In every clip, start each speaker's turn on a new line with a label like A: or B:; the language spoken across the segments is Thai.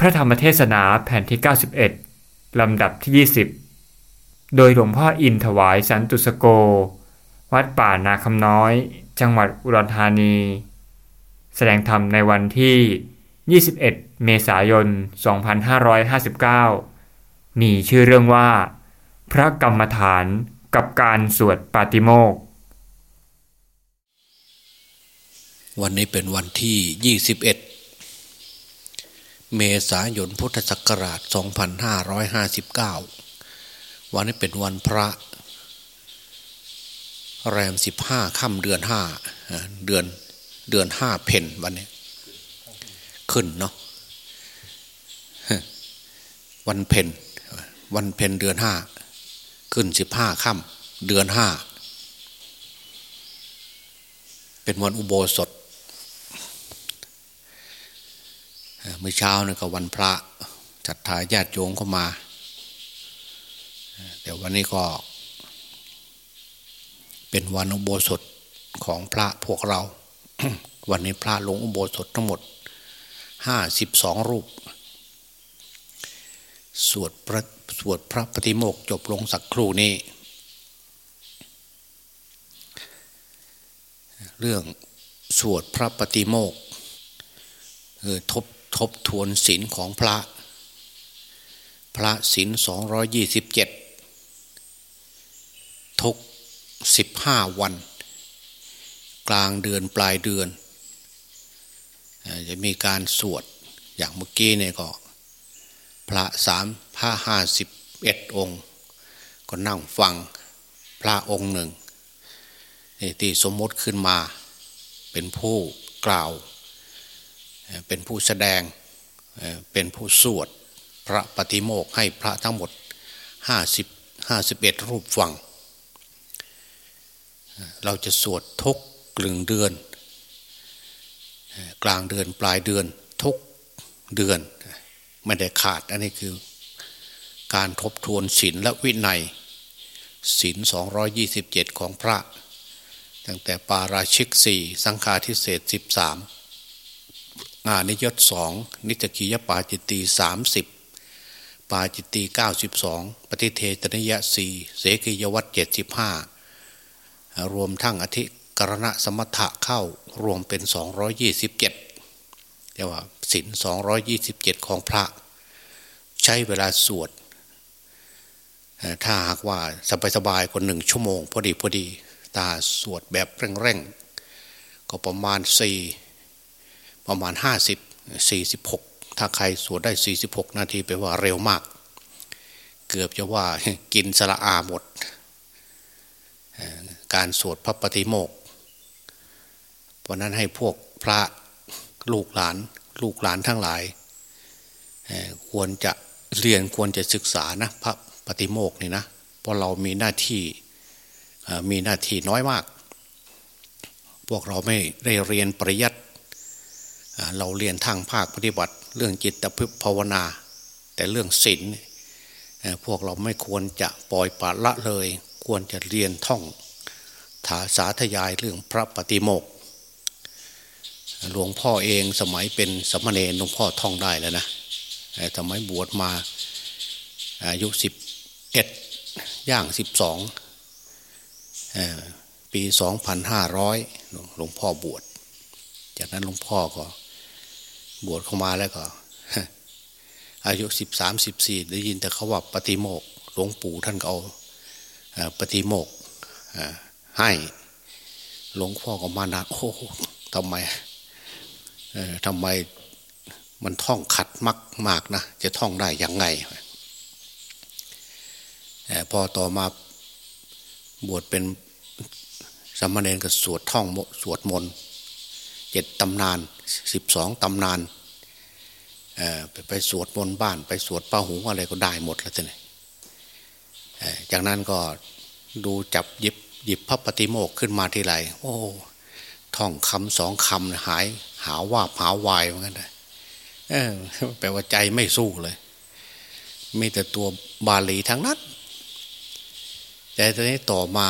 A: พระธรรมเทศนาแผ่นที่ 91 ลำดับที่ 20 โดยหลวงพ่ออินถวายสันตุสโก วัดป่านาคำน้อย จังหวัดอุดรธานี แสดงธรรมในวันที่ 21 เมษายน 2559 มีชื่อเรื่องว่า พระกรรมฐานกับการสวดปาติโมก
B: วันนี้เป็นวันที่ 21 เมษายนพุทธศักราช 2559 วันนี้เป็นวันพระ แรม 15ค่ำเดือน 5 เดือนเดือน 5 เพนวันนี้ ขึ้นเนาะวันเพนวันเพนเดือน 5 ขึ้น 15ค่ำเดือน 5 เป็นวันอุโบสถ เมื่อเช้านี่ก็วันพระจัดทายาติโยงเข้ามาเดี๋ยววันนี้ก็ เป็นวันอุโบสถของพระพวกเรา วันนี้พระลงอุโบสถทั้งหมดห้าสิบสองรูป สวดพระสวดพระปฏิโมกจบลงสักครู่นี้ เรื่องสวดพระปฏิโมกคือทบ ทบทวนศีลของพระ พระศีลสองร้อยยี่สิบเจ็ดทุกสิบห้าวัน กลางเดือนปลายเดือน จะมีการสวดอย่างเมื่อกี้เนี่ยก็ พระสามพระห้าสิบเอ็ดองค์ ก็นั่งฟังพระองค์หนึ่งที่สมมติขึ้นมาเป็นผู้กล่าว เป็นผู้แสดงเป็นผู้สวดพระปฏิโมกข์ให้พระทั้งหมดห้าสิบห้าสิบเอ็ดรูปฟัง เราจะสวดทุกกลึงเดือน กลางเดือนปลายเดือนทุกเดือน ไม่ได้ขาด อันนี้คือการทบทวนศีลและวินัยศีลสองยี่สิบเจ็ดของพระ ตั้งแต่ปาราชิกสี่สังฆาทิเศษสิบสาม อานิยตสองนิจกิยปาจิตตีสามสิบปาจิตตีเก้าสิบสองปฏิเทตนิยะสี่เสกิยวัตเจ็ดสิบห้ารวมทั้งอธิกรณะสมถะเข้ารวมเป็นสองร้อยี่สิบเจ็ดเรียกว่าศินสองร้อยี่สิบเจ็ดของพระ ใช้เวลาสวด ถ้าหากว่าสบายๆคนหนึ่งชั่วโมง พอดีพอดีตาสวดแบบเร่งๆ ก็ประมาณสี่ ประมาณห้าสิบสี่สิบหกถ้าใครสวดได้สี่สิบหกนาทีแปลว่าเร็วมาก เกือบจะว่ากินสละอาหมด การสวดพระปฏิโมกเพราะนั้นให้พวกพระลูกหลานลูกหลานทั้งหลายควรจะเรียนควรจะศึกษานะพระปฏิโมกนี่นะเพราะเรามีหน้าที่มีหน้าที่น้อยมาก พวกเราไม่ได้เรียนปริยัติ เราเรียนทางภาคปฏิบัติ เรื่องจิตพึภาวนา แต่เรื่องศีลพวกเราไม่ควรจะปล่อยปละละเลย ควรจะเรียนท่องถาสาธยายเรื่องพระปฏิโมกหลวงพ่อเองสมัยเป็นสมณเณรหลวงพ่อท่องได้แล้วนะสมัยบวชมาอายุสิบเอ็ดย่างสิบสองปีสองพันห้าร้อยหลวงพ่อบวช จากนั้นหลวงพ่อก็ บวชเข้ามาแล้วก็ อายุสิบสามสิบสี่ได้ยินแต่เขาว่าปฏิโมกหลวงปู่ท่านก็เอาปฏิโมกให้หลวงพ่อก็มานาโอ้ทำไมทำไมมันท่องขัดมักมากนะจะท่องได้ยังไงพอต่อมาบวชเป็นสมณเณรก็สวดท่องสวดมนต์เจ็ดตำนาน สิบสองตำนานไปไปสวดมนต์บ้าน ไปสวดป้าหูอะไรก็ได้หมดแล้วท่านจากนั้นก็ดูจับหยิบหยิบพระปฏิโมกขึ้นมาทีไรโอ้ท่องคำสองคำหาย หาว่าหาวายเหมือนกันเลยแปลว่าใจไม่สู้เลย มีแต่ตัวบาลีทั้งนั้น แต่ตอนนี้ต่อมา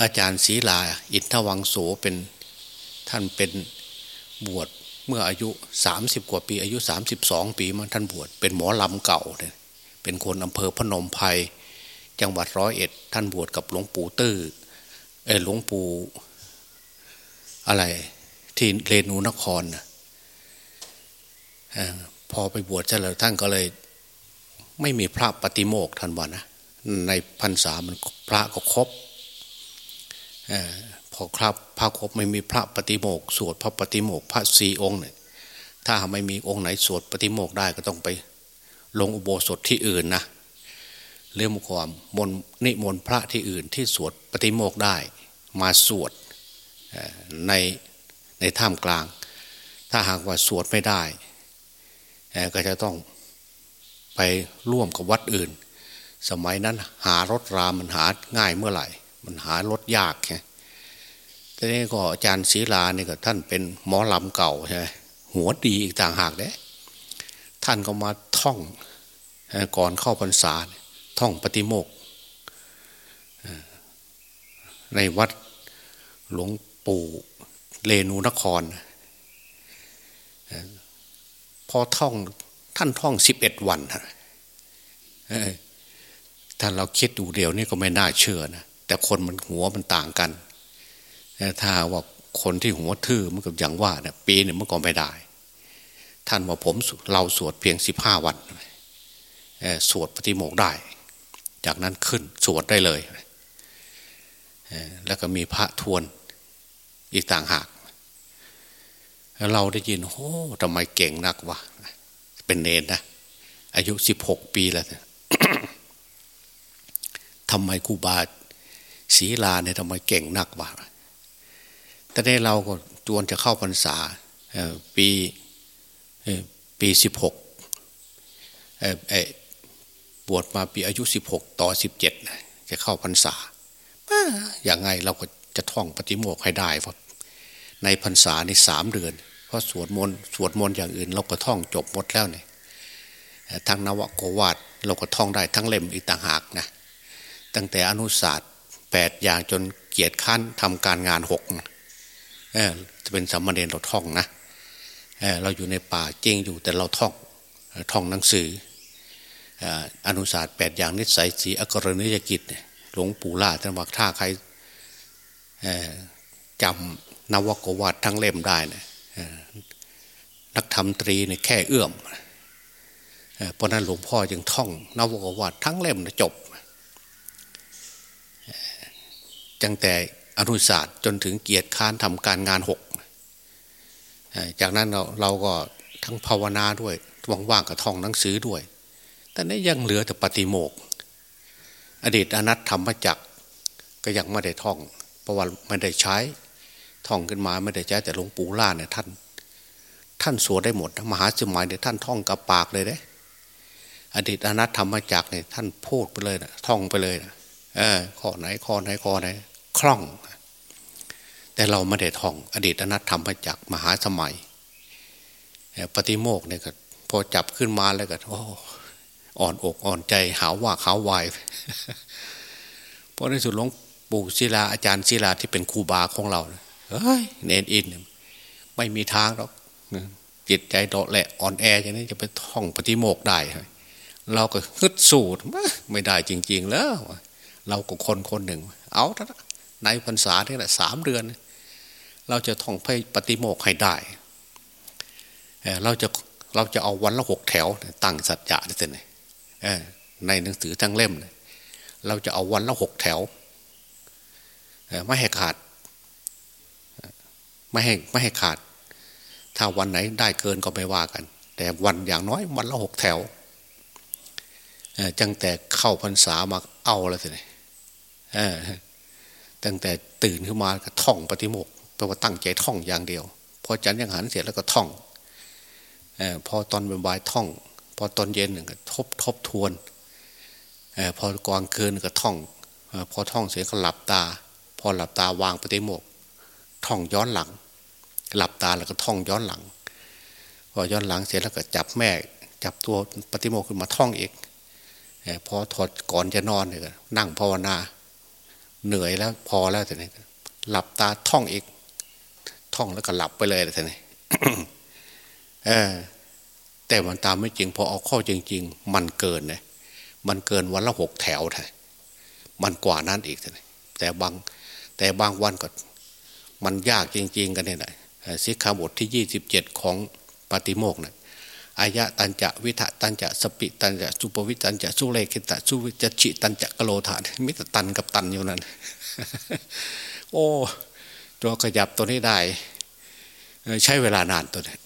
B: อาจารย์ศรีลา อินทวังโสเป็นท่านเป็น บวชเมื่ออายุสามสิบกว่าปีอายุสามสิบสองปีมาท่านบวชเป็นหมอลำเก่าเนี่ยเป็นคนอำเภอพนมไพรจังหวัดร้อยเอ็ด ท่านบวชกับหลวงปู่ตื้อเออหลวงปู่อะไร ที่เรนูนครนะพอไปบวชเสร็จแล้วท่านก็เลย ไม่มีพระปฏิโมกท่านว่านะในพรรษามันพระก็ครบอ พอครับพระครบไม่มีพระปฏิโมกสวดพระปฏิโมกพระสี่องค์เนี่ยถ้าไม่มีองค์ไหนสวดปฏิโมกได้ก็ต้องไป ลงอุโบสถที่อื่นนะเรื่องความมนนิมนต์พระที่อื่นที่สวดปฏิโมกได้ มาสวดในในถ้ำกลาง ถ้าหากว่าสวดไม่ได้ ก็จะต้องไปร่วมกับวัดอื่น สมัยนั้นหารถรามันหาง่ายเมื่อไหร่ มันหารถยากไง ทีนี้ก็อาจารย์ศีลาเนี่ยก็ท่านเป็นหมอลำเก่าใช่ไหมหัวดีอีกต่างหากเด้ท่านก็มาท่องก่อนเข้าพรรษา ท่องปฏิโมกในวัดหลวงปู่เลนูนคร พอท่องท่านท่องสิบเอ็ดวันท่านเราคิดดูเดียวนี่ก็ไม่น่าเชื่อนะแต่คนมันหัวมันต่างกัน ถ้าว่าคนที่หัวทื่อมันกับอย่างว่าเนี่ยปีหนึ่งมันก็ไม่ได้ ท่านว่าผมเราสวดเพียงสิบห้าวันสวดปฏิโมกได้ จากนั้นขึ้นสวดได้เลยแล้วก็มีพระทวนอีกต่างหากเราได้ยินโอ้ทำไมเก่งนักวะเป็นเนนนะอายุสิบหกปีแล้วทำไมครูบาศีลาเนี่ยทำไมเก่งนักวะ แต่ในเราก็จวนจะเข้าพรรษาปีปีสิบหกบวชมาปีอายุสิบหกต่อสิบเจ็ดจะเข้าพรรษาอย่างไงเราก็จะท่องปฏิโมกให้ได้เพราะในพรรษาในสามเดือน เพราะสวดมนต์สวดมนต์อย่างอื่น เราก็ท่องจบหมดแล้วเนี่ยทั้งนวโกวาดเราก็ท่องได้ทั้งเล่มอีกต่างหากนะตั้งแต่อนุศาสตร์แปดอย่างจนเกียรติขั้นทำการงานหกเออ จะเป็นสัมมาเนรเราท่องนะเเราอยู่ในป่าเจงอยู่แต่เราท่องท่องหนังสืออนุศาสตร์แปดอย่างนิสัยสีอกรณียกิจหลวงปู่ล่าท่านบอกถ้าใครจำนวโกวาดทั้งเล่มได้นะนักธรรมตรีเนี่ยแค่เอื้อมเพราะนั้นหลวงพ่อจึงท่องนวโกวาดทั้งเล่มนะจบจังแต่ อนุศาสตร์จนถึงเกียรติค้านทำการงานหกจากนั้นเราเราก็ทั้งภาวนาด้วยว่างๆกับท่องหนังสือด้วย แต่นี้ยังเหลือแต่ปฏิโมก อดีตอนัตธรรมจักก็ยังไม่ได้ท่อง เพราะว่าไม่ได้ใช้ท่องขึ้นมาไม่ได้ใช้แต่หลวงปู่ล่าเนี่ยท่าน ท่านสวดได้หมดมหาสมัยเนี่ยท่านท่องกับปากเลยเด้อดีตอนัตธรรมจักเนี่ยท่านพูดไปเลยนะท่องไปเลยนะเออข้อไหนข้อไหนข้อไหน คล่อง แต่เราไม่ได้ท่อง อดีตอนัตธรรมจักมหาสมัยปฏิโมกเนี่ยก็พอจับขึ้นมาแล้วก็โอ้อ่อนอกอ่อนใจหาว่าขาววายเพราะในสุดหลวงปู่ศิลาอาจารย์ศิลาที่เป็นครูบาของเราเฮ้ยเนนอินไม่มีทางหรอกจิตใจโดดแหละอ่อนแออย่างนี้จะไปท่องปฏิโมกได้เราก็ฮึดสูตรไม่ได้จริง ๆ แล้ว เราก็คนคนหนึ่ง เอาทในพรรษาที่แหละสามเดือน เราจะท่องไปปฏิโมกให้ได้เราจะเราจะเอาวันละหกแถวตั้งสัจจะได้ไหมในหนังสือทั้งเล่ม เราจะเอาวันละหกแถวไม่ให้ขาดไม่ให้ไม่ให้ขาด ถ้าวันไหนได้เกินก็ไม่ว่ากัน แต่วันอย่างน้อยวันละหกแถวจังแต่เข้าพรรษามาเอาแล้วสิ ตั้งแต่ตื่นขึ้นมาก็ท่องปฏิโมกแปลว่าตั้งใจท่องอย่างเดียวพอจันยังหันเสร็จแล้วก็ท่องอพอตอนบ่ายท่อง พอตอนเย็นก็ทบทบทวนอพอกลางคืนก็ท่องอพอท่องเสร็จก็หลับตา พอหลับตาวางปฏิโมกท่องย้อนหลัง หลับตาแล้วก็ท่องย้อนหลัง พอย้อนหลังเสร็จแล้วก็จับแม่จับตัวปฏิโมกขึ้นมาท่องอีกพอถอดก่อนจะนอนเนี่ยนั่งภาวนา เหนื่อยแล้วพอแล้วแต่นี่หลับตาท่องอีก ท่องแล้วก็หลับไปเลยแต่นี่เออ แต่มันตามไม่จริง พอเอาข้อจริง ๆ มันเกินนะมันเกินวันละหกแถวไทยมันกว่านั้นอีกแต่บางแต่บางวันก็ มันยากจริง ๆ กันเนี่ยนะสิกขาบทที่ยี่สิบเจ็ดของปฏิโมกเนะ อายะตันจะวิทะตันจะสปิตันจะสุปวิตันจะสุเลขิตะสุวิจฉิตันจะกโลธานมิตรตันกับตันอยู่นั่นโอ้ตัวขยับตัวนี้ได้ ใช้เวลานานตัวนี้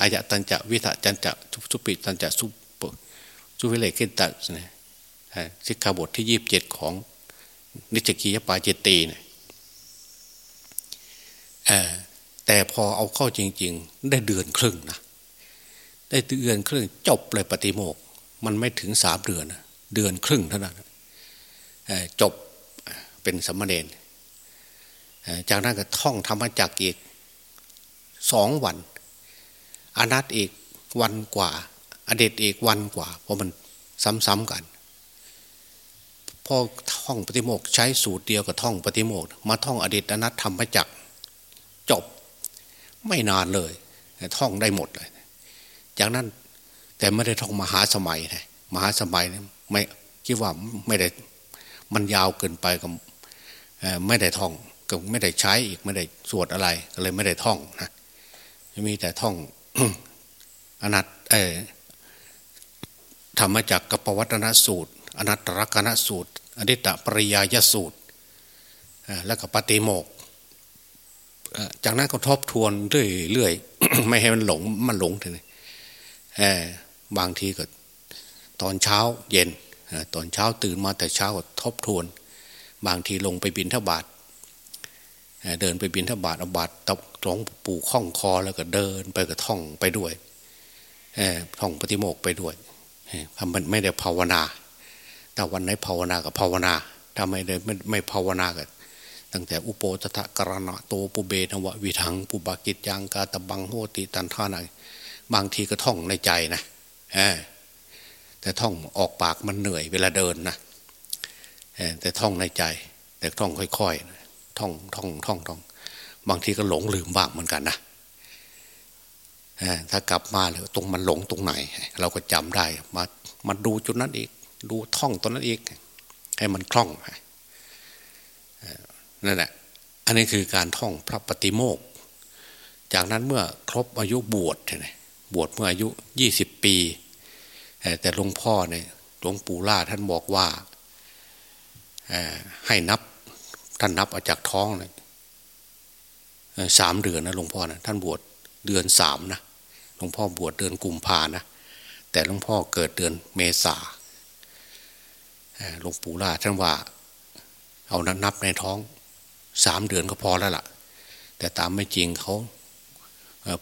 B: อายะตันจะวิทะจันจะสุปิตันจะสุปสุวิเลขิตะสิกขาบทที่ยี่บเจ็ดของนิจกียปาเจตตีเนี่ยแต่พอเอาเข้าจริง ๆ ได้เดือนครึ่งนะ ได้เดือนครึ่งจบเลยปฏิโมก มันไม่ถึงสามเดือน เดือนครึ่งเท่านั้นจบเป็นสมณเณรจากนั้นก็ท่องธรรมจักอีกสองวัน อนัตอีกวันกว่า อเดตอีกวันกว่า เพราะมันซ้ำๆกันพอท่องปฏิโมกใช้สูตรเดียวกับท่องปฏิโมกมาท่องอดีตอนัตธรรมจักจบ ไม่นานเลย ท่องได้หมดเลย จากนั้น แต่ไม่ได้ท่องมหาสมัยนะมหาสมัยเนี่ยไม่คิดว่าไม่ได้มันยาวเกินไปกับไม่ได้ท่องก็ไม่ได้ใช้อีกไม่ได้สวดอะไรก็เลยไม่ได้ท่องนะมีแต่ท่องอนัตเอธรรมจักกัปวัตนสูตร อนัตตรกนสูตร อนิตตปริยายสูตรแล้วก็ปฏิโมกจากนั้นก็ทบทวนเรื่อยๆไม่ให้มันหลงมันหลงทีนี้ บางทีก็ตอนเช้าเย็นตอนเช้าตื่นมาแต่เช้าก็ทบทวน บางทีลงไปบินทบาทเดินไปบินทบาทเอาบาทตบหลวงปู่ข้องคอแล้วก็เดินไปกับท่องไปด้วยท่องปฏิโมกไปด้วยทำมันไม่ได้ภาวนาถ้าวันไหนภาวนากับภาวนาถ้าไม่ได้ไม่ไม่ภาวนาก็ตั้งแต่อุโปตถะกรณะโตปุเบนวะวิถังปุบากิจยังกาตบังโหติตันท่าไหน บางทีก็ท่องในใจนะแต่ท่องออกปากมันเหนื่อยเวลาเดินนะแต่ท่องในใจ แต่ท่องค่อยๆท่องท่องท่องท่อง บางทีก็หลงลืมบ้างเหมือนกันนะถ้ากลับมาเลยตรงมันหลงตรงไหน เราก็จำได้มามาดูจุดนั้นอีก ดูท่องตัวนั้นอีก ให้มันคล่องนั่นแหละอันนี้คือการท่องพระปฏิโมก จากนั้นเมื่อครบอายุบวชเนี่ย บวชเมื่ออายุยี่สิบปี แต่หลวงพ่อเนี่ยหลวงปู่ล่าท่านบอกว่าให้นับท่านนับออกจากท้องเลยสามเดือนนะหลวงพ่อนะท่านบวชเดือนสามนะหลวงพ่อบวชเดือนกุมภานะแต่หลวงพ่อเกิดเดือนเมษาหลวงปู่ล่าท่านว่า เอานั้นนับในท้องสามเดือนก็พอแล้วล่ะ แต่ตามไม่จริงเขา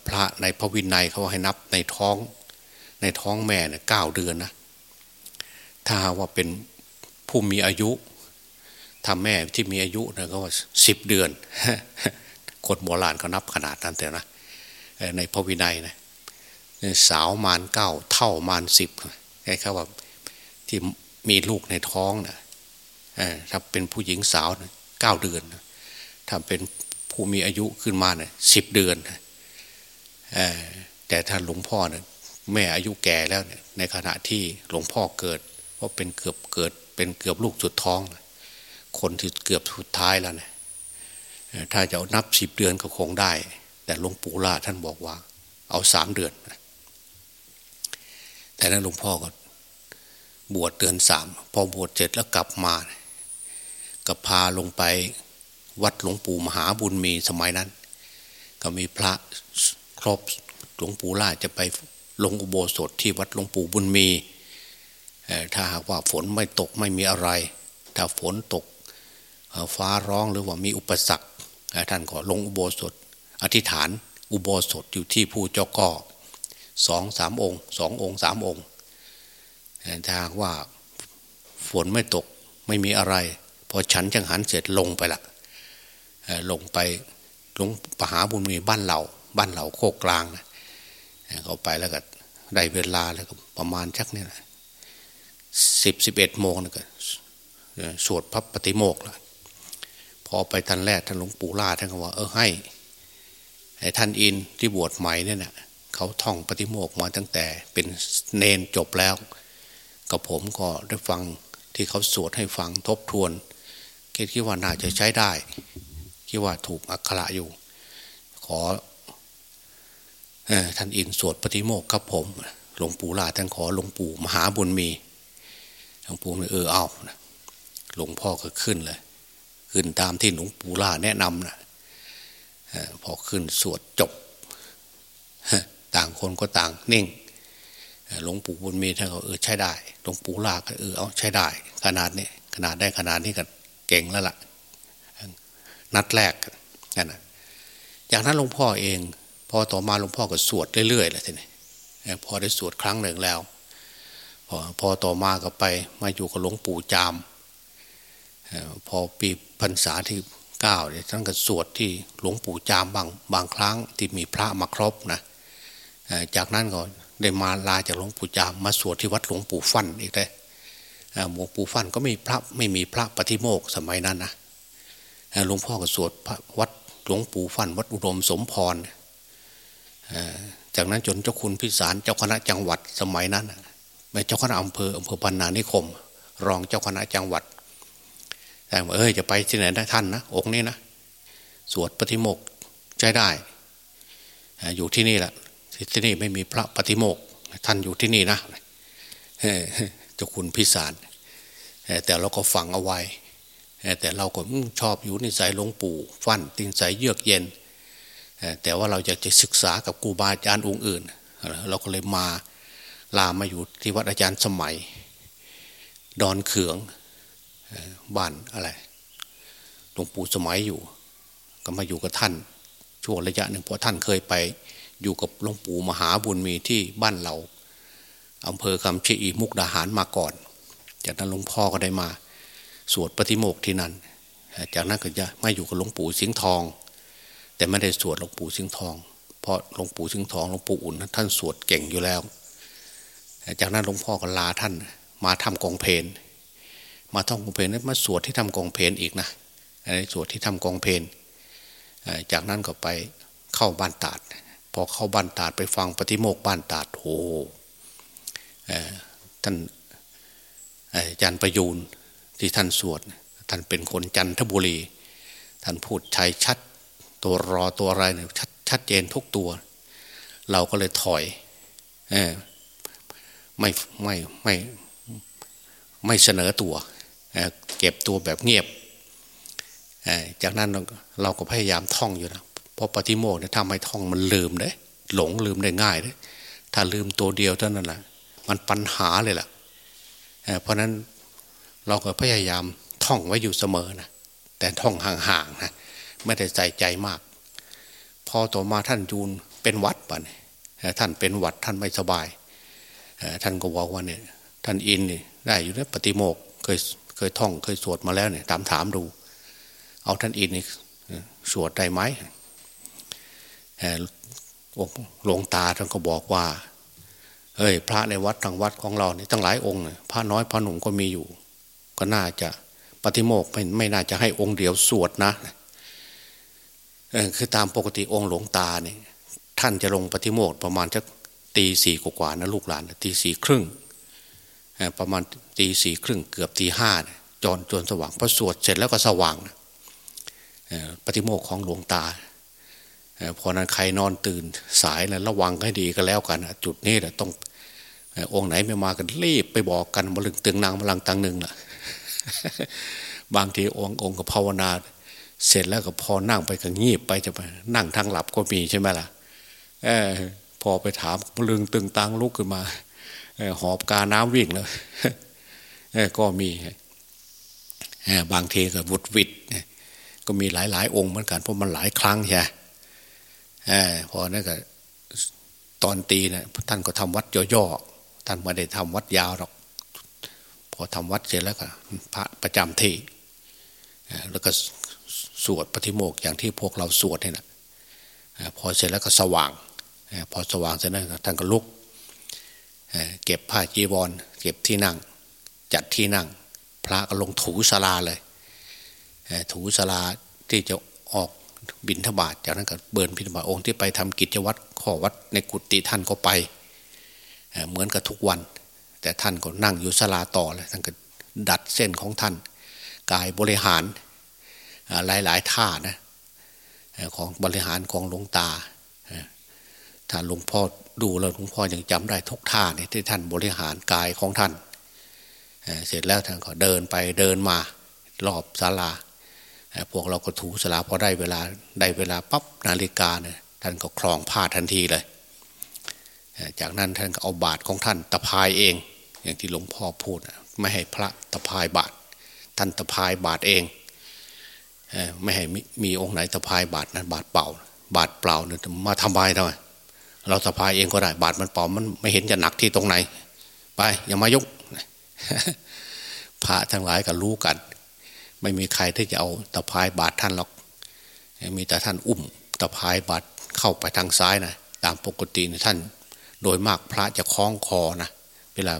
B: พระในพระวินัยเขาให้นับในท้องในท้องแม่เนี่ยเก้าเดือนนะถ้าว่าเป็นผู้มีอายุทำแม่ที่มีอายุนะก็ว่าสิบเดือนคนโบราณเขานับขนาดนั้นแต่นะในพระวินัยนะสาวมานเก้าเท่ามานสิบไอ้เขาว่าที่มีลูกในท้องนะถ้าเป็นผู้หญิงสาวเก้าเดือนถ้าเป็นผู้มีอายุขึ้นมาเนี่ยสิบเดือน แต่ถ้าหลวงพ่อเนี่ยแม่อายุแก่แล้วเนี่ยในขณะที่หลวงพ่อเกิดเพราะเป็นเกือบเกิด เป็นเกือบลูกสุดท้อง คนที่เกือบสุดท้ายแล้วเนี่ยถ้าจะนับสิบเดือนก็คงได้ แต่หลวงปู่ล่าท่านบอกว่า เอาสามเดือน แต่นั้นหลวงพ่อก็บวชเดือนสามพอบวชเสร็จแล้วกลับมา ก็พาลงไปวัดหลวงปู่มหาบุญมีสมัยนั้น ก็มีพระ รบหลวงปู่ล่าจะไปลงอุโบสถที่วัดหลวงปู่บุญมี ถ้าหากว่าฝนไม่ตกไม่มีอะไร ถ้าฝนตกฟ้าร้องหรือว่ามีอุปสรรคท่านก็ลงอุโบสถ อธิษฐานอุโบสถอยู่ที่ภูเจ้าก่อสองสามองค์สององค์สามองค์ถ้าหากว่าฝนไม่ตกไม่มีอะไร พอฉันจังหันเสร็จลงไปละลงไปลงปหาบุญมีบ้านเรา บ้านเราโคกกลางนะเขาไปแล้วก็ได้เวลาแล้วก็ประมาณชักนี่นะสิบสิบเอ็ดโมงนะก็สวดพระปฏิโมกข์แล้วพอไปท่านแรกท่านหลวงปู่ล่าท่านก็ว่าเออให้ให้ท่านอินที่บวชใหม่เนี่ยนะเขาท่องปฏิโมกมาตั้งแต่เป็นเนนจบแล้ว กับผมก็ได้ฟังที่เขาสวดให้ฟังทบทวนคิดว่าน่าจะใช้ได้ คิดว่าถูกอักขระอยู่ ขอ ท่านอินสวดปฏิโมกครับผมหลวงปู่ลาท่านขอหลวงปู่มหาบุญมีหลวงปู่เออเอาหลวงพ่อก็ขึ้นเลย ขึ้นตามที่หลวงปู่ลาแนะนำนะพอขึ้นสวดจบ ต่างคนก็ต่างนิ่งหลวงปู่บุญมีท่านก็เออใช้ได้หลวงปู่ลาก็เออเอาใช้ได้ ขนาดนี้ขนาดได้ขนาดนี้ก็เก่งแล้วล่ะ นัดแรกนั่นนะจากนั้นหลวงพ่อเอง พอต่อมาหลวงพ่อก็สวดเรื่อยๆแล้วทีนี้พอได้สวดครั้งหนึ่งแล้ว พอพอต่อมาก็ไปมาอยู่กับหลวงปู่จามพอปีพรรษาที่เก้าเนี่ยท่านก็สวดที่หลวงปู่จามบางบางครั้งที่มีพระมาครบนะจากนั้นก็ได้มาลาจากหลวงปู่จามมาสวดที่วัดหลวงปู่ฟันอีกได้หลวงปู่ฟันก็ไม่พระไม่มีพระปฏิโมกสมัยนั้นนะหลวงพ่อก็สวดวัดหลวงปู่ฟันวัดอุดมสมพร จากนั้นจนเจ้าคุณพิสารเจ้าคณะจังหวัดสมัยนั้นไม่เจ้าคณะอำเภออำเภอพันนานิคม รองเจ้าคณะจังหวัด แต่เอ้ยจะไปที่ไหนได้ท่านนะองค์นี้นะสวดปฏิโมกใช้ได้ อยู่ที่นี่แหละที่นี่ไม่มีพระปฏิโมกท่านอยู่ที่นี่นะเจ้าคุณพิสารแต่เราก็ฟังเอาไว้ แต่เราก็ชอบอยู่ในสัยหลวงปู่ ฟันติงใสเยือกเย็น แต่ว่าเราอยากจะศึกษากับครูบาอาจารย์องค์อื่น เราก็เลยมาลามาอยู่ที่วัดอาจารย์สมัย ดอนเขืองบ้านอะไรหลวงปู่สมัยอยู่ ก็มาอยู่กับท่าน ช่วงระยะหนึ่งเพราะท่านเคยไปอยู่กับหลวงปู่มหาบุญมีที่บ้านเราอำเภอคำชีมุกดาหารมาก่อน จากนั้นหลวงพ่อก็ได้มา สวดปฏิโมกที่นั่น จากนั้นก็จะม่อยู่กับหลวงปู่สิงห์ทอง แต่ไม่ได้สวดหลวงปู่สิงห์ทอง เพราะหลวงปู่สิงห์ทองหลวงปู่อุ่นท่านสวดเก่งอยู่แล้ว จากนั้นหลวงพ่อก็ลาท่านมาทำกองเพลนมาท่องกองเพลนนั้นมาสวดที่ทำกองเพลนอีกนะในสวดที่ทำกองเพลนจากนั้นก็ไปเข้าบ้านตาด พอเข้าบ้านตาดไปฟังปฏิโมกบ้านตาดโอ้ท่านอาจารย์ประยูนที่ท่านสวด ท่านเป็นคนจันทบุรี ท่านพูดชัยชัด ตัวรอตัวอะไรเนี่ยชัดชัดเจนทุกตัว เราก็เลยถอยไม่ไม่ไม่ไม่เสนอตัวเก็บตัวแบบเงียบ จากนั้นเราก็พยายามท่องอยู่นะเพราะปฏิโมกเนี่ยทำให้ท่องมันลืมเลยหลงลืมได้ง่ายเลยถ้าลืมตัวเดียวเท่านั้นแหละมันปัญหาเลยล่ะเพราะนั้นเราก็พยายามท่องไว้อยู่เสมอนะแต่ท่องห่างๆนะ ไม่ได้ใจใจมาก พอต่อมาท่านจูนเป็นวัดปะเนี่ยท่านเป็นวัดท่านไม่สบายท่านก็บอกว่าเนี่ยท่านอินนี่ได้อยู่นะปฏิโมกเคยเคยท่องเคยสวดมาแล้วเนี่ยตามถามดู เอาท่านอินนี่สวดได้ไหมหลวงตาท่านก็บอกว่าเฮ้ยพระในวัดทางวัดของเราเนี่ยตั้งหลายองค์เนี่ยพระน้อยพระหนุ่มก็มีอยู่ ก็น่าจะปฏิโมกไม่ไม่น่าจะให้องค์เดียวสวดนะ คือตามปกติองค์หลวงตาเนี่ยท่านจะลงปฏิโมกประมาณจะตีสี่กว่านะลูกหลานตีสี่ครึ่งประมาณตีสี่ครึ่งเกือบตีห้าจนจนสว่างพอสวดเสร็จแล้วก็สว่างปฏิโมกของหลวงตาพอนั้นใครนอนตื่นสายนะระวังให้ดีก็แล้วกัน จุดนี้แหละต้ององค์ไหนไม่มากันรีบไปบอกกันมาลึงตึงนางมาลังตังหนึ่งล่ะบางทีองค์องค์ก็ภาวนา เสร็จแล้วก็พอนั่งไปก็งีบไปจะไปนั่งทางหลับก็มีใช่ไหมล่ะอพอไปถามลึงตึงตังลุกขึ้นมาหอบกาน้ำวิ่งแล้วก็มีบางทีก็วุดวิดก็มีหลายหลายองค์เหมือนกันเพราะมันหลายครั้งใช่พอนั่นก็ตอนตีนะท่านก็ทำวัดย่อๆท่านไม่ได้ทำวัดยาวหรอก พอทำวัดเสร็จแล้วก็พระประจำที่แล้วก็ สวดปฏิโมกอย่างที่พวกเราสวดเนี่ยนะพอเสร็จแล้วก็สว่าง พอสว่างเสร็จแล้วท่านก็ลุก เก็บผ้าจีวร เก็บที่นั่ง จัดที่นั่ง พระก็ลงถูสลาเลย ถูสลาที่จะออกบินทบาทจากนั้นก็เบินบินทบาทองค์ที่ไปทำกิจวัตรข้อวัดในกุฏิท่านก็ไป เหมือนกับทุกวัน แต่ท่านก็นั่งอยู่ศาลาต่อเลยท่านก็ดัดเส้นของท่าน กายบริหาร หลายหลายท่านะของบริหารของหลวงตาถ้าหลวงพ่อดูแล้วหลวงพ่อยังจำได้ทุกท่าเนี่ยที่ท่านบริหารกายของท่านเสร็จแล้วท่านก็เดินไปเดินมารอบศาลาพวกเราก็ถูศาลาพอได้เวลาได้เวลาปั๊บนาฬิกาเนี่ยท่านก็คลองผ้าทันทีเลย จากนั้นท่านก็เอาบาทของท่านตะพายเอง อย่างที่หลวงพ่อพูดไม่ให้พระตะพายบาทท่านตะพายบาทเอง ไม่ให้มีองค์ไหนตะพายบาทนั้นบาทเปล่า บาทเปล่าเนี่ยมาทำไมทำไมเราตะพายเองก็ได้ บาทมันเปล่ามันไม่เห็นจะหนักที่ตรงไหน ไป อย่ามายกพระทั้งหลายก็รู้กัน ไม่มีใครที่จะเอาตะพายบาทท่านหรอก มีแต่ท่านอุ้มตะพายบาทเข้าไปทางซ้ายนะตามปกติท่าน โดยมากพระจะคล้องคอนะเวลา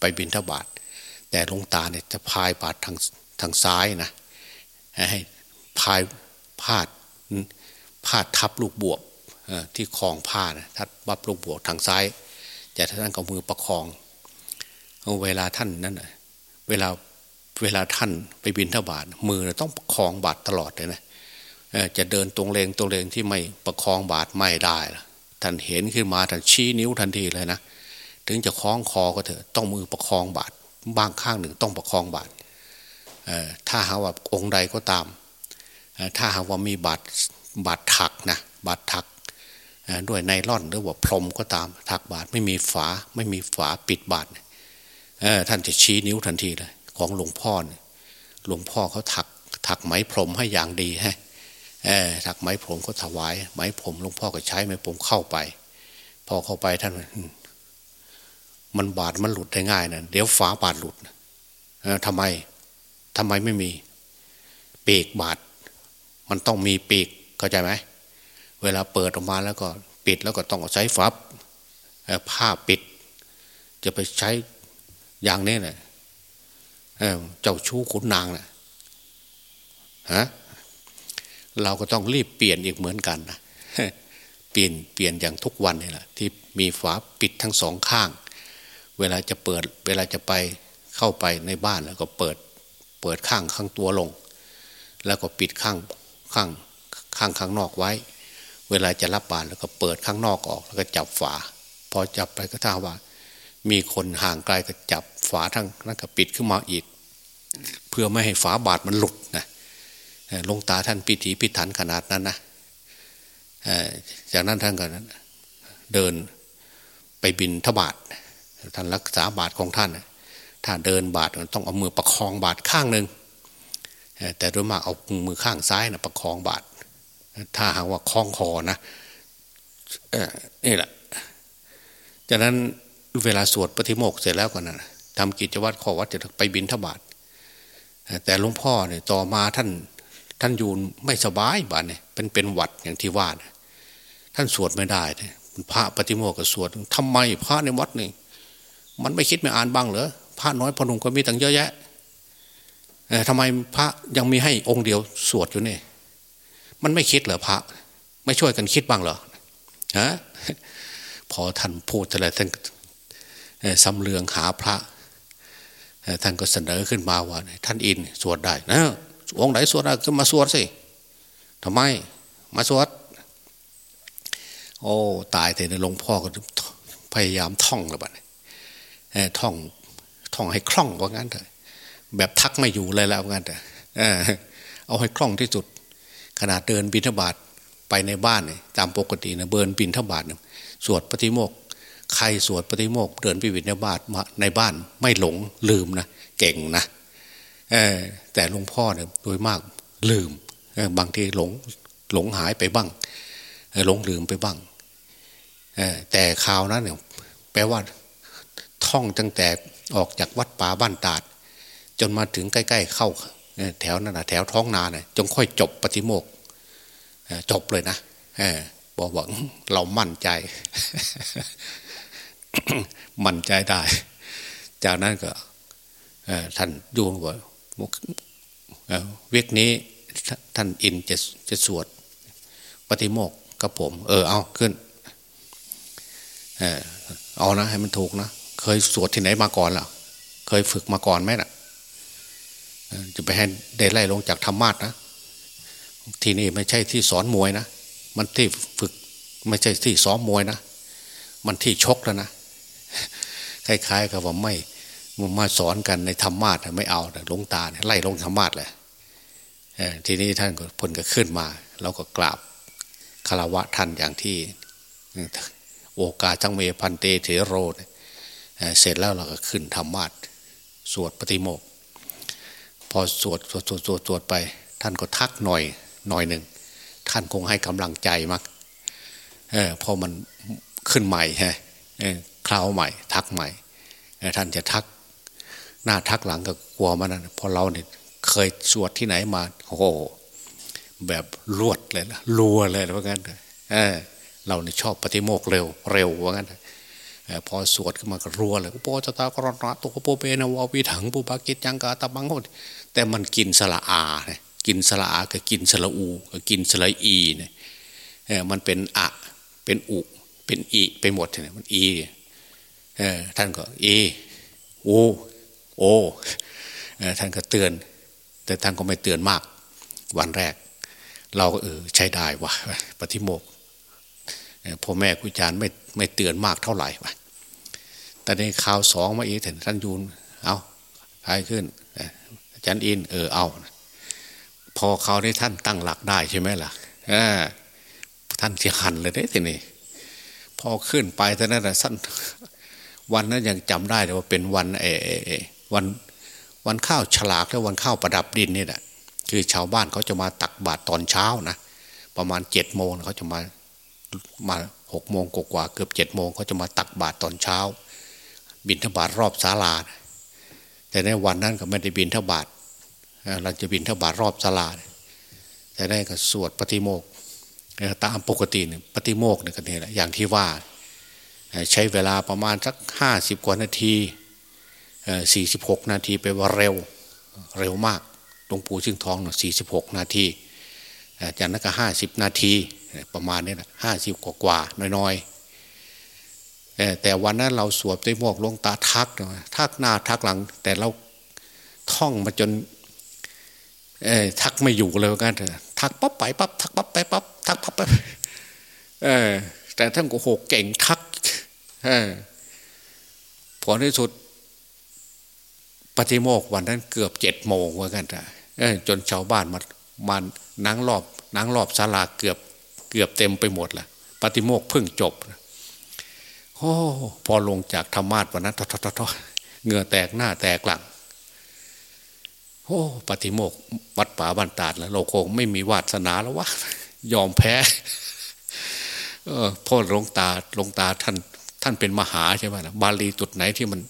B: ไปบิณฑบาตแต่หลวงตาเนี่ยจะพายบาททางทางซ้ายนะให้ พายพาดพาดทับลูกบวบที่คลองผ้านะทัดบับลูกบวบทางซ้ายแต่ท่านก็มือประคองเวลาท่านนั้นเวลาเวลาท่านไปบินทบาทมือต้องประคองบาทตลอดเลยนะจะเดินตรงเลงตรงเลงที่ไม่ประคองบาทไม่ได้ท่านเห็นขึ้นมาท่านชี้นิ้วทันทีเลยนะถึงจะคล้องคอก็เถอะต้องมือประคองบาทบางข้างหนึ่งต้องประคองบาทถ้าหาว่าองค์ใดก็ตาม ถ้าหากว่ามีบาทบาทถักนะบาทถักด้วยไนล่อนหรือว่าพรมก็ตาม ถักบาทไม่มีฝาไม่มีฝาปิดบาทท่านจะชี้นิ้วทันทีเลย ของหลวงพ่อหลวงพ่อเขาถักถักไหมพรมให้อย่างดีฮะถักไหมพรมเขาถวาย ไหมพรมหลวงพ่อก็ใช้ไหมพรมเข้าไป พอเข้าไปท่านมันบาดมันหลุดได้ง่ายนะเดี๋ยวฝาบาดหลุดทำไมทำไมไม่มี เปีกบาด มันต้องมีปีกเข้าใจไหมเวลาเปิดออกมาแล้วก็ปิดแล้วก็ต้องใช้ฟับผ้าปิด จะไปใช้อย่างนี้นะเจ้าชู้ขุนนางนะฮะเราก็ต้องรีบเปลี่ยนอีกเหมือนกันนะเปลี่ยนเปลี่ยนอย่างทุกวันนี่แหละที่มีฝาปิดทั้งสองข้าง เวลาจะเปิด เวลาจะไปเข้าไปในบ้านแล้วก็เปิด เปิดข้างข้างตัวลง แล้วก็ปิดข้าง ข้างข้างข้างนอกไว้ เวลาจะรับบานแล้วก็เปิดข้างนอกออก แล้วก็จับฝา พอจับไปก็ท่าว่า มีคนห่างไกลก็จับฝาทั้งนั้นก็ปิดขึ้นมาอีก เพื่อไม่ให้ฝาบาดมันหลุดนะลงตาท่านปิถีพิถันขนาดนั้นนะจากนั้นท่านก็เดินไปบินทบาทท่านรักษาบาทของท่านถ้าเดินบาทต้องเอามือประคองบาทข้างหนึ่ง แต่โดยมากเอามือข้างซ้ายนะประคองบาทถ้าหากว่าคล้องคอนะนี่แหละ จากนั้นเวลาสวดปฏิโมกเสร็จแล้วก็นนะทำกิจวัตรขอวัดจะไปบินทบาทแต่หลวงพ่อเนี่ยต่อมาท่านท่านยู่ไม่สบายบ้านเนี่ยเป็นเป็นหวัดอย่างที่ว่านะท่านสวดไม่ได้เนี่ยพระปฏิโมกก็สวดทำไมพระในวัดนี่มันไม่คิดไม่อ่านบ้างเหรอพระน้อยพนุ่มก็มีตั้งเยอะแยะ ทำไมพระยังมีให้องค์เดียวสวดอยู่นี่มันไม่คิดเหรอพระ ไม่ช่วยกันคิดบ้างเหรอฮะพอท่านพูดอะไรท่านสำเรืองหาพระท่านก็เสนอขึ้นมาว่า ท่านอินสวดได้นะองค์ไหนสวดได้ก็มาสวดสิทำไม มาสวดโอ้ตายแต่ในหลวงพ่อก็พยายามท่องแล้วบัดท่องท่องให้คล่องว่างั้นเถอะ แบบทักไม่อยู่เลยแล้วงั้นเถอเอาให้คล่องที่สุด ขนาดเดินบิณฑบาตไปในบ้านเนี่ยตามปกตินะเบินบิณฑบาตเนี่ยสวดปฏิโมกใครสวดปฏิโมกเดินไปบิณฑบาตมาในบ้านไม่หลงลืมนะเก่งนะแต่หลวงพ่อเนี่ยโดยมากลืมบางทีหลงหลงหายไปบ้างหลงลืมไปบ้างแต่ข่าวนั้นเนี่ยแปลว่าท่องตั้งแต่ออกจากวัดป่าบ้านตาด จนมาถึงใกล้ ๆ เข้าแถวนั้นนะแถวท้องนาเนี่ยจงค่อยจบปฏิโมกจบเลยนะบอกว่าเรามั่นใจ มั่นใจได้ จากนั้นก็ท่านยูนว่าเวกนี้ท่านอินจะจะสวดปฏิโมกกับผม เออเอาขึ้นเออเอานะ ให้มันถูกนะ เคยสวดที่ไหนมาก่อนล่ะ เคยฝึกมาก่อนไหมล่ะ จะไปให้ได้ไล่ลงจากธรรมาสนะที่นี่ไม่ใช่ที่สอนมวยนะ มันที่ฝึกไม่ใช่ที่ซ้อมมวยนะ มันที่ชกแล้วนะ คล้ายๆกับว่าไม่มาสอนกันในธรรมาสไม่เอาลงตาไล่ลงธรรมาสเลยทีนี้ท่านก็พลก็ขึ้นมา เราก็กราบคารวะท่านอย่างที่ โอกาจังเมพันเตเถโรเสร็จแล้วเราก็ขึ้นธรรมาสสวดปฏิโมก พอสวดสวดสวดสวดสวดไป ท่านก็ทักหน่อยหน่อยหนึ่งท่านคงให้กำลังใจมักเออพอมันขึ้นใหม่ฮะคราวใหม่ ทักใหม่ท่านจะทัก หน้าทักหลังก็กลัวมันนะพอเราเนี่ยเคยสวดที่ไหนมาโอ้โหแบบลวดเลยนะรัวเลยว่างั้นเออเราเนี่ยชอบปฏิโมกเร็ว เร็วว่างั้นพอสวดขึ้นมาก็รัวเลยโปจตากรณะตุกโปเปนวาวิถังปุปากิจจังกาตะบังโหด แต่มันกินสละอาเนี่ยกินสละอาก็กินสละอูก็กินสละอีเนี่ยมันเป็นอะ เป็นอุ เป็นอีไปหมดเนี่ยมันอีเออท่านก็เอโอโอท่านก็เตือน แต่ท่านก็ไม่เตือนมาก วันแรก เราก็เออใช้ได้วะปฏิโมกพ่อแม่คุยจารไม่ไม่เตือนมากเท่าไหร่วะแต่ในข่าวสองมาอีกท่านยูนเอาใครขึ้น อาจารย์อิน เออเอา พอเขาได้ท่านตั้งหลักได้ใช่ไหมล่ะท่านเสียหันเลยได้ทีนี้พอขึ้นไปแต่นั้นสั้นวันนั้นยังจำได้เลยว่าเป็นวันเอวันวันข้าวฉลากและวันข้าวประดับดินนี่แหละคือชาวบ้านเขาจะมาตักบาตรตอนเช้านะประมาณเจ็ดโมงเขาจะมามาหกโมงกว่าเกือบเจ็ดโมงเขาจะมาตักบาตรตอนเช้า บินทบาทรอบศาลา แต่ในวันนั้นก็ไม่ได้บินทบาทเราจะบินทบาทรอบศาลาแต่ได้ก็สวดปฏิโมกตามปกติเนี่ยปฏิโมกเนี่ยก็นี่แหละอย่างที่ว่าใช้เวลาประมาณสักห้าสิบกว่านาทีสี่สิบหกนาทีไปว่าเร็วเร็วมากหลวงปู่ชึ่งทองเนาะสี่สิบหกนาทีจากนั้นก็ห้าสิบนาทีประมาณนี้นะห้าสิบกว่ากว่าน้อยๆ แต่วันนั้นเราสวดด้วยมวกลงตาทักทักหน้าทักหลัง แต่เราท่องมาจนทักไม่อยู่เลยกันเถอะทักปั๊บไปปั๊บทักปั๊บไปปั๊บทักปั๊บไปเออ แต่ท่านก็โหเก่งทักอผลที่สุดปฏิโมกวันนั้นเกือบเจ็ดโมงเหมือนกันจ้ะจนชาวบ้านมามานั่งรอบนั่งรอบศาลาเกือบเกือบเต็มไปหมดละปฏิโมกเพิ่งจบ โอ้พอลงจากธรรมาสวันนั้นทอทอเหงื่อแตกหน้าแตกหลังโอ้ปฏิโมกวัดป่าบันตาดแล้วเราคงไม่มีวาสนาแล้ววะยอมแพ้เออพ่อลงตาลงตาท่าน ท่านเป็นมหาใช่ไหมนะบาลีจุดไหนที่มัน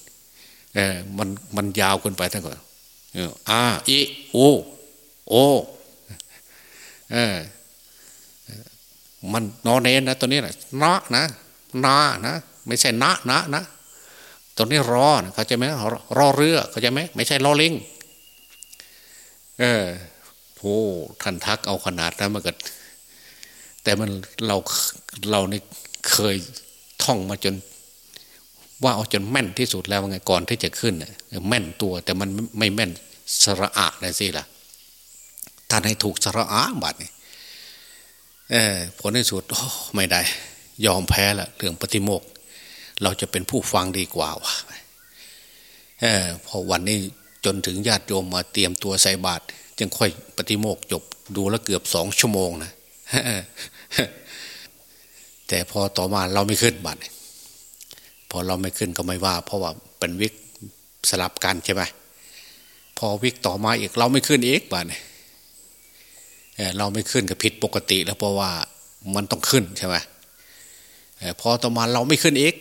B: เออมันมันยาวเกินไปท่านก็เอออาอีโอโอเออมันนอนเนนนะตัวนี้แหละนะนะนานะ ไม่ใช่นะนะนะตัวนี้รอเขาจะไหมรอเรือเขาจะไหมไม่ใช่รอลิงเออโอ้ท่านทักเอาขนาดนั้นมาเกิดแต่มันเราเราเนี่เคยท่องมาจน ว่าเอาจนแม่นที่สุดแล้วไงก่อนที่จะขึ้นแม่นตัว แต่มันไม่แม่นสระอะนะสิล่ะท่านให้ถูกสระอะบัดนี่เออผลในสุดไม่ได้ ยอมแพ้ละเรื่องปฏิโมก เราจะเป็นผู้ฟังดีกว่าวะเออพอวันนี้จนถึงญาติโยมมาเตรียมตัวใส่บาตรจึงค่อยปฏิโมกจบดูแลเกือบสองชั่วโมงนะแต่พอต่อมาเราไม่ขึ้นบัตรพอเราไม่ขึ้นก็ไม่ว่า เพราะว่าเป็นวิกสลับกันใช่ไหมพอวิกต่อมาอีกเราไม่ขึ้นอีกบัตรเราไม่ขึ้นก็ผิดปกติแล้วเพราะว่ามันต้องขึ้นใช่ไหม พอต่อมาเราไม่ขึ้นอีก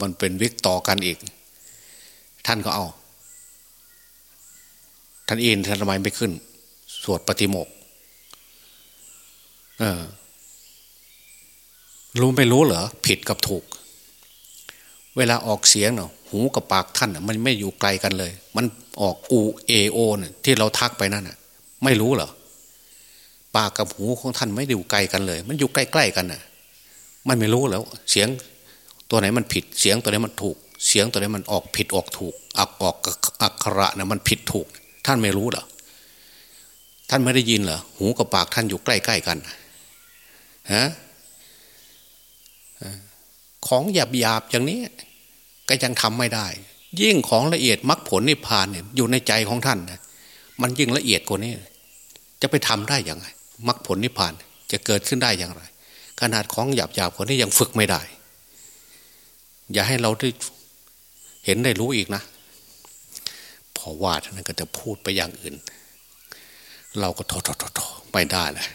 B: มันเป็นวิกต่อกันอีก ท่านก็เอา ท่านอินท่านทำไมไม่ขึ้น สวดปฏิโมกรู้ไม่รู้เหรอผิดกับถูก เวลาออกเสียงเนาะหูกับปากท่านมันไม่อยู่ไกลกันเลย มันออกอูเอโอเนี่ยที่เราทักไปนั่นน่ะ ไม่รู้เหรอปปากกับหูของท่านไม่อยู่ไกลกันเลย มันอยู่ใกล้ๆกันน่ะ มันไม่รู้แล้ว เสียงตัวไหนมันผิด เสียงตัวไหนมันถูก เสียงตัวไหนมันออกผิดออกถูกอักออกอักขระนะมันผิดถูก ท่านไม่รู้เหรอท่านไม่ได้ยินเหรอหูกับปากท่านอยู่ใกล้ๆกันฮะของหยาบๆอย่างนี้ ก็ยังทำไม่ได้ ยิ่งของละเอียดมรรคผลนิพพานเนี่ยอยู่ในใจของท่านนะมันยิ่งละเอียดกว่านี้ จะไปทำได้อย่างไรมรรคผลนิพพานจะเกิดขึ้นได้อย่างไร ขนาดของหยาบๆกว่านี้ยังฝึกไม่ได้ อย่าให้เราได้เห็นได้รู้อีกนะ พอว่าท่านก็จะพูดไปอย่างอื่น เราก็ทอทอทอไม่ได้เลย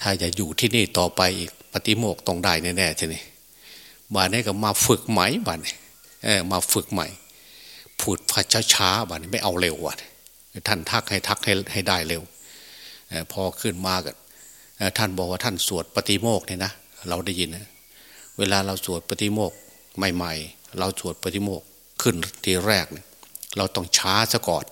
B: ถ้าจะอยู่ที่นี่ต่อไปอีกปฏิโมกต้องได้แน่ๆทีนี้บานนี้ก็มาฝึกใหม่บานนี้เออมาฝึกใหม่พูดช้าช้าบานนี้ไม่เอาเร็วว่ะท่านทักให้ทักให้ให้ได้เร็วพอขึ้นมากัน ท่านบอกว่าท่านสวดปฏิโมกเนี่ยนะเราได้ยินนะเวลาเราสวดปฏิโมกใหม่ๆ เราสวดปฏิโมกขึ้นทีแรกเนี่ยเราต้องช้าซะก่อน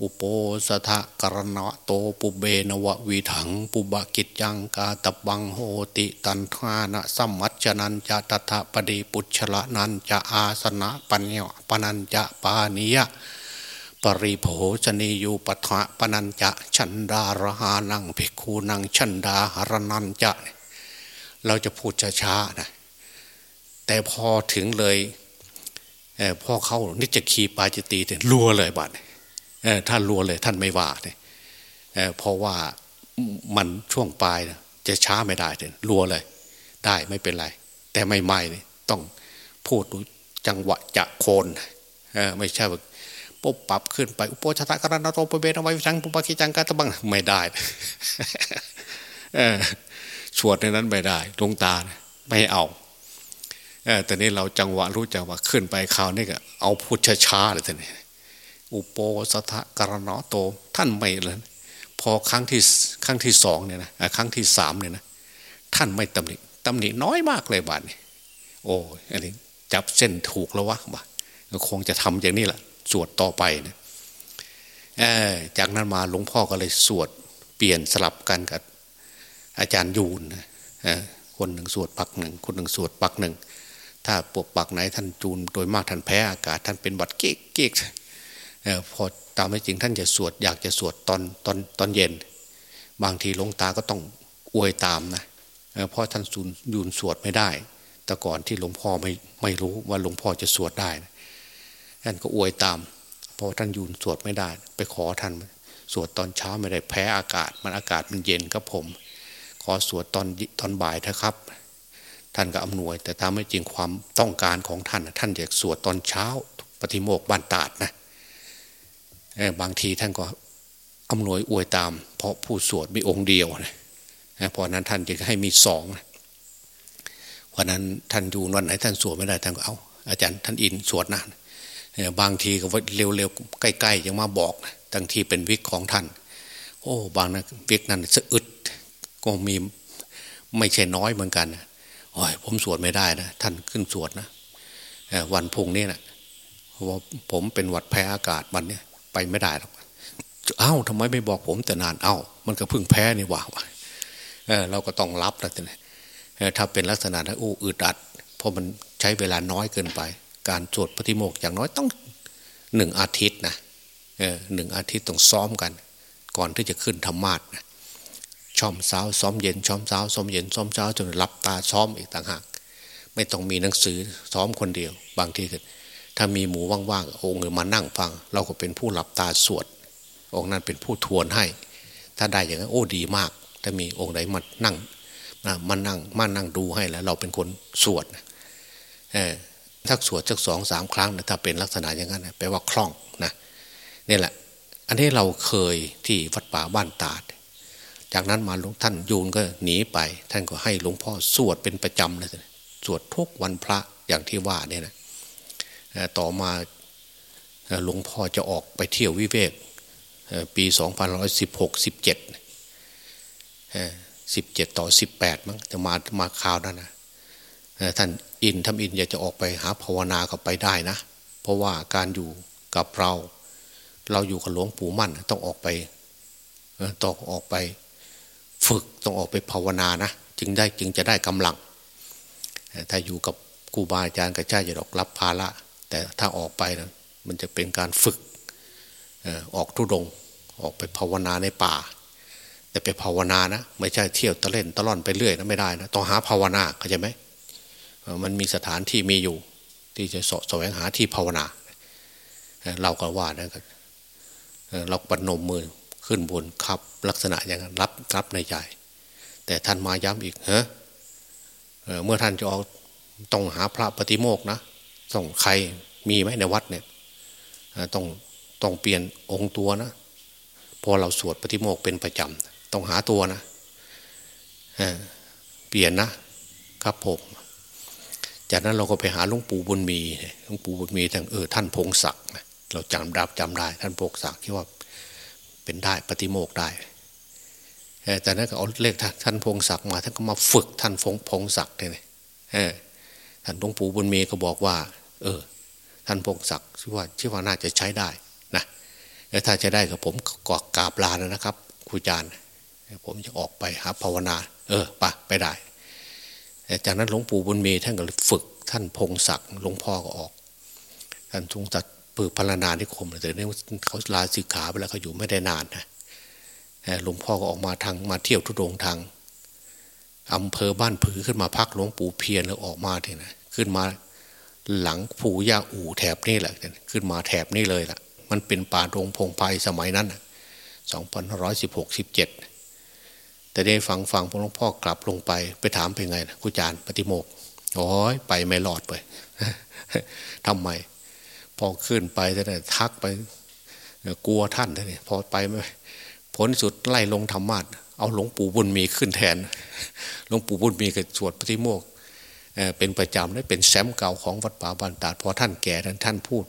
B: อุโปสถะกรณะโตปุเบนวะวีถัง ปุบกิจยังกาตบังโหติตันทานะสัมมัจนันจะตถะปฏิปุชละนันจะอาสนะปัญญาปนันจะปานิยะ ปริโภชนียูปทะปนัญจะชันดารหานังภิกขุนังชันดาหรนันจะ เราจะพูดช้าๆนะแต่พอถึงเลยพ่อเข้านิจคีปาจิตีเนี่ยรัวเลยบัดท่านรัวเลยท่านไม่ว่าเนี่ยเพราะว่ามันช่วงปลายจะช้าไม่ได้เลยรัวเลย ได้ไม่เป็นไร แต่ไม่ไม่เนี่ยต้องพูดจังหวะจะโคนไม่ใช่ว่า ปุ๊บปรับขึ้นไปอุปชาตะกรณโตปเบนเอาไว้ชังปุปกิจังกาตะบังไม่ได้สวดในนั้นไม่ได้ลงตาไม่เอาแต่นี้เราจังหวะรู้จังหวะขึ้นไปคราวนี้ก็เอาพูดช้าๆเลยท่านี้อุปสถะกรณโต ท่านไม่เลยพอครั้งที่ครั้งที่สองเนี่ยนะครั้งที่สามเนี่ยนะท่านไม่ตำหนิตำหนิน้อยมากเลยบาทนี่โอ้อันนี้จับเส้นถูกแล้ววะบาคงจะทำอย่างนี้แหละ สวดต่อไปนะจากนั้นมาหลวงพ่อก็เลยสวดเปลี่ยนสลับกันกับอาจารย์ยูนคนหนึ่งสวดปักหนึ่งคนหนึ่งสวดปักหนึ่งถ้าปวกปักไหนท่านจูนโดยมากท่านแพ้อากาศท่านเป็นบัดเก๊กเก๊กพอตามไม่จริงท่านจะสวดอยากจะสวดตอนตอนตอนเย็น บางทีหลวงตาก็ต้องอวยตามนะเพราะท่านสูนยูนสวดไม่ได้ แต่ก่อนที่หลวงพ่อไม่ไม่รู้ว่าหลวงพ่อจะสวดได้ ท่านก็อวยตาม เพอท่านยูนสวดไม่ได้ ไปขอท่านสวดตอนเช้าไม่ได้แพ้อากาศ มันอากาศมันเย็นครับผม ขอสวดตอนตอนบ่ายเถอะครับ ท่านก็อำนวย แต่ตามไม่จริงความต้องการของท่าน ท่านอยากสวดตอนเช้า ปฏิโมกบ้านตาดนะบางทีท่านก็อำนวยอวยตาม เพราะผู้สวดมีองค์เดียวนะเพราะนั้นท่านจึงให้มีสองเพราะนั้นท่านอยู่วันไหนท่านสวดไม่ได้ท่านก็เอาอาจารย์ท่านอินสวดนะ บางทีก็เร็วๆใกล้ๆยังมาบอกตั้งที่เป็นวิกของท่าน โอ้ บางนะวิกนั้นสะอึดก็มีไม่ใช่น้อยเหมือนกันโอ้ยผมสวดไม่ได้นะท่านขึ้นสวดนะวันพุ่งนี้นะเพราะผมเป็นหวัดแพ้อากาศวันนี้ไปไม่ได้หรอกเอ้าทำไมไม่บอกผมแต่นานเอ้า มันก็เพึ่งแพ้นี่หว่าเออเราก็ต้องรับแล้วแต่ถ้าเป็นลักษณะนั้นอู้อึดอัด เพราะมันใช้เวลาน้อยเกินไป การสวดปฏิโมกอย่างน้อยต้องหนึ่งอาทิตย์นะหนึ่งอาทิตย์ต้องซ้อมกัน ก่อนที่จะขึ้นธรรมาทนะช่อมเช้าซ้อมเย็นช่อมเช้าซ้อมเย็นซ้อมเช้าจนรับตาซ้อมอีกต่างหาก ไม่ต้องมีหนังสือซ้อมคนเดียว บางทีถ้ามีหมูว่างๆองค์หรือมานั่งฟัง เราก็เป็นผู้หลับตาสวด องค์นั้นเป็นผู้ทวนให้ ถ้าได้อย่างนั้นโอ้ดีมาก ถ้ามีองค์ไหนมานั่งมานั่งมานั่งดูให้แล้ว เราเป็นคนสวดเออถ้าสวดสักสองสามครั้งนะถ้าเป็นลักษณะอย่างนั้นแปลว่าคล่องนะนี่แหละ อันนี้เราเคยที่วัดป่าบ้านตาด จากนั้นมาหลวงท่านยูนก็หนีไป ท่านก็ให้หลวงพ่อสวดเป็นประจำเลยสวดทุกวันพระอย่างที่ว่าเนี่ยนะต่อมาหลวงพ่อจะออกไปเที่ยววิเวกปี2516 17 17 ต่อ 18 มั้งจะมามาข่าวนั้นนะท่าน อินทำอินอยากจะออกไปหาภาวนาก็ไปได้นะ เพราะว่าการอยู่กับเรา เราอยู่กับหลวงปู่มั่นต้องออกไปต้องออกไปฝึกต้องออกไปภาวนานะจึงได้จึงจะได้กำลัง ถ้าอยู่กับครูบาอาจารย์ก็ใช่จะดอกรับภาระแต่ถ้าออกไปนะมันจะเป็นการฝึกออกทุดงออกไปภาวนาในป่า แต่ไปภาวนานะ ไม่ใช่เที่ยวตะเล่นตะล่อนไปเรื่อยนะไม่ได้นะต้องหาภาวนาเข้าใจไหม มันมีสถานที่มีอยู่ ที่จะสะแสวงหาที่ภาวนา เราก็ว่านะเราปนมมือขึ้นบนขับ ลักษณะอย่างนั้นรับรับในใจแต่ท่านมาย้ำอีกเฮ้เมื่อท่านจะออกต้องหาพระปฏิโมกนะต้องใครมีไหมในวัดเนี่ยต้องต้องเปลี่ยนองค์ตัวนะพอเราสวดปฏิโมกเป็นประจำต้องหาตัวนะเปลี่ยนนะครับผม จากนั้นเราก็ไปหาหลวงปู่บุญมีหลวงปู่บุญมีท่างเออท่านพงศักดิ์เราจำดับจำได้ท่านพงศักดิ์ที่ว่าเป็นได้ปฏิโมกได้แต่นั้นก็เอาเลขท่านพงศักดิ์มาท่านก็มาฝึกท่านพงพงศักดิ์เลยท่านหลวงปู่บุญมีก็บอกว่า เออ ท่านพงศักดิ์ชื่อว่าชื่อว่าน่าจะใช้ได้นะแล้วถ้าจะได้กับผมกอกกาบลาแล้วนะครับครูอาจารย์ผมจะออกไปหาภาวนา เออปะไปได้ จากนั้นหลวงปู่บุญมีท่านก็ฝึกท่านพงศักดิ์หลวงพ่อก็ออก ท่านทรงตัดปือพลานานิคมแต่เนี่ยเขาลาสิกขาไปแล้วเขาอยู่ไม่ได้นานนะหลวงพ่อก็ออกมาทางมาเที่ยวทุดงทางอำเภอบ้านผือขึ้นมาพักหลวงปู่เพียรแล้วออกมาทีนะขึ้นมาหลังผูย่าอู่แถบนี่แหละ ขึ้นมาแถบนี่เลยล่ะ มันเป็นป่าดงพงไพ่สมัยนั้นสองพันร้อยสิบหกสิบเจ็ด แต่ได้ฟังฟังพระหลวงพ่อกลับลงไป ไปถามเป็นไงนะกุจารปฏิโมกโอ้ยไปไม่รอดไปทำไม พอขึ้นไปจะได้ทักไป กลัวท่านเลยพอไปไม่ผลสุดไล่ลงธรรมาทเอาหลวงปู่บุญมีขึ้นแทนหลวงปู่บุญมีก็สวดปฏิโมกเป็นประจำและเป็นแชมเก่าของวัดป่าบันตาดพอท่านแก่ท่านท่านพูด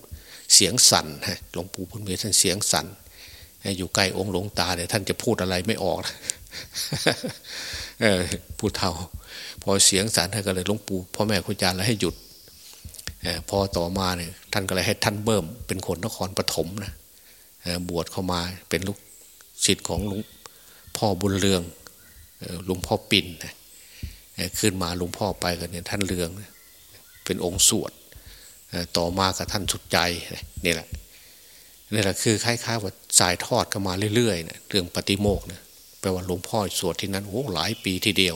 B: เสียงสั่นหลวงปู่บุญมีท่านเสียงสั่นอยู่ใกล้องค์หลวงตาเนี่ยท่านจะพูดอะไรไม่ออกพู ดเท่า พอเสียงสั่นท่านก็เลยหลวงปู่พ่อแม่ครูอาจารย์แล้วให้หยุดพอต่อมาเนี่ยท่านก็เลยให้ท่านเบิ่มเป็นคนนครปฐมนะบวชเข้ามาเป็นลูกศิษย์ของหลวงพ่อบุญเรืองหลวงพ่อปิ่นขึ้นมาหลวงพ่อไปกันเนี่ยท่านเรืองเป็นองค์สวดต่อมากับท่านสุดใจนี่แหละนี่แหละคือคล้ายๆว่าสายทอดกันมาเรื่อยๆเนะเรื่องปฏิโมกนะ ปลว่าหลวงพ่อสวดที่นั้นโอ้หลายปีทีเดียว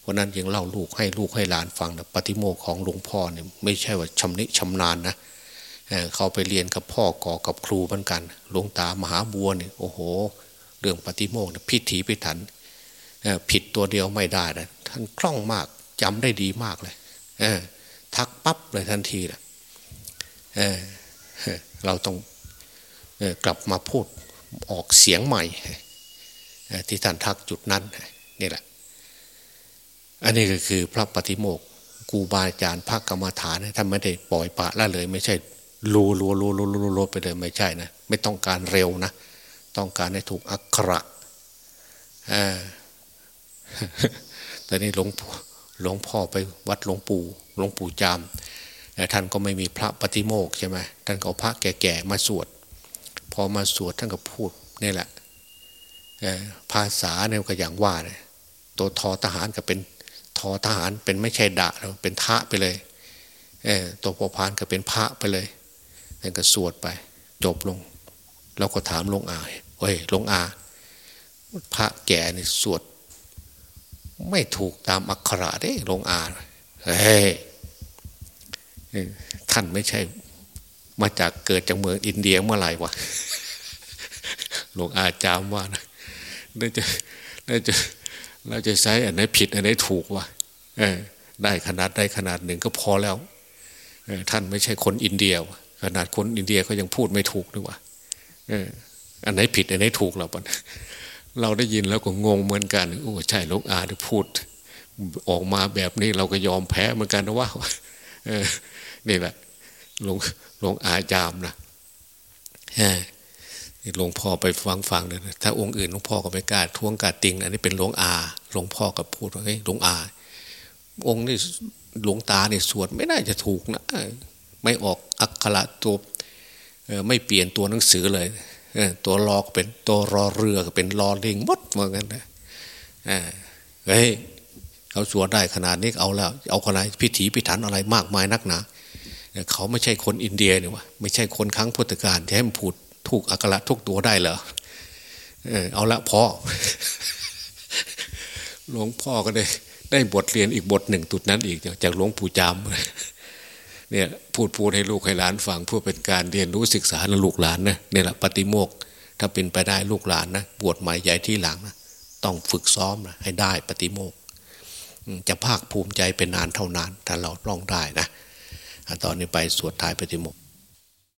B: เพราะนั้นยังเล่าลูกให้ลูกให้หลานฟังนะปฏิโมกของหลวงพ่อเนี่ยไม่ใช่ว่าชำนิชำนาญนะเขาไปเรียนกับพ่อก่อกับครูเหมือนกันหลวงตามหาบัวเนี่ยโอ้โห เรื่องปฏิโมกพิถีพิถันผิดตัวเดียวไม่ได้นะท่านคล่องมากจำได้ดีมากเลยทักปั๊บเลยทันทีนะเเราต้องกลับมาพูดออกเสียงใหม่ ที่ท่านทักจุดนั้นนี่แหละ อันนี้ก็คือพระปฏิโมกกูบาอาจารย์พระกรรมฐานท่านไม่ได้ปล่อยปะละเลย ไม่ใช่รูรัวรัวรัวรัวไปเลยไม่ใช่นะไม่ต้องการเร็วนะ ต้องการให้ถูกอักขระแต่นี่หลวงหลวงพ่อไปวัดหลวงปู่หลวงปู่จามท่านก็ไม่มีพระปฏิโมกใช่ไหมท่านก็พระแก่ๆมาสวด พอมาสวดท่านก็พูดนี่แหละ ภาษาเนี่ยก็อย่างว่าเนี่ยตัวทอทหารก็เป็นทอทหารเป็นไม่ใช่ดะแล้วเป็นทะไปเลยตัวพอพานก็เป็นพระไปเลยท่านก็สวดไป จบลง เราก็ถามลงอาเฮ้ยลงอา พระแก่นี่สวด ไม่ถูกตามอักขระเด้ลงอาเฮ้ยท่านไม่ใช่ มาจากเกิดจากเมืองอินเดียเมื่อไหร่วะหลวงอาจามว่านะ น่าจะน่าจะเราจะใช้อันไหนผิดอันไหนถูกวะได้ขนาดได้ขนาดหนึ่งก็พอแล้วท่านไม่ใช่คนอินเดียขนาดคนอินเดียก็ยังพูดไม่ถูกด้วยวะอันไหนผิดอันไหนถูกเราปะเราได้ยินแล้วก็งงเหมือนกันโอ้ใช่ลูกอาที่พูด ออกมาแบบนี้เราก็ยอมแพ้เหมือนกันนะว่านี่แหละหลวงหลวงอาจามนะ หลวงพ่อไปฟังฟังเลยนะถ้าองค์อื่นหลวงพ่อก็ไม่กล้าท้วงกาติง อันนี้เป็นหลวงอาหลวงพ่อก็พูดว่าเฮ้ยหลวงอา องค์นี่หลวงตาเนี่ยสวดไม่น่าจะถูกนะไม่ออกอักขระตัวไม่เปลี่ยนตัวหนังสือเลยตัวรอกเป็นตัวรอเรือก็เป็นรอลิงมดเหมือนกันนะเฮ้ยเขาสวดได้ขนาดนี้เอาแล้ว เอาขนาดพิถีพิถันอะไรมากมายนักหนาเขาไม่ใช่คนอินเดียเนี่ยวะไม่ใช่คนครั้งพุทธกาลที่ให้มันพูด ถูกอักระทุกตัวได้เหรอเออเอาละพอหลวงพ่อก็ได้ได้บทเรียนอีกบทหนึ่งตุดนั้นอีกจากหลวงปู่จามเนี่ยพูดพูดให้ลูกให้หลานฟังเพื่อเป็นการเรียนรู้ศึกษาลูกหลานนะเนี่ยแหละปฏิโมกถ้าเป็นไปได้ลูกหลานนะบวชใหม่ใหญ่ที่หลังนะต้องฝึกซ้อมนะให้ได้ปฏิโมกจะภาคภูมิใจเป็นนานเท่านานถ้าเราล่องได้นะตอนนี้ไปสวดท้ายปฏิโมก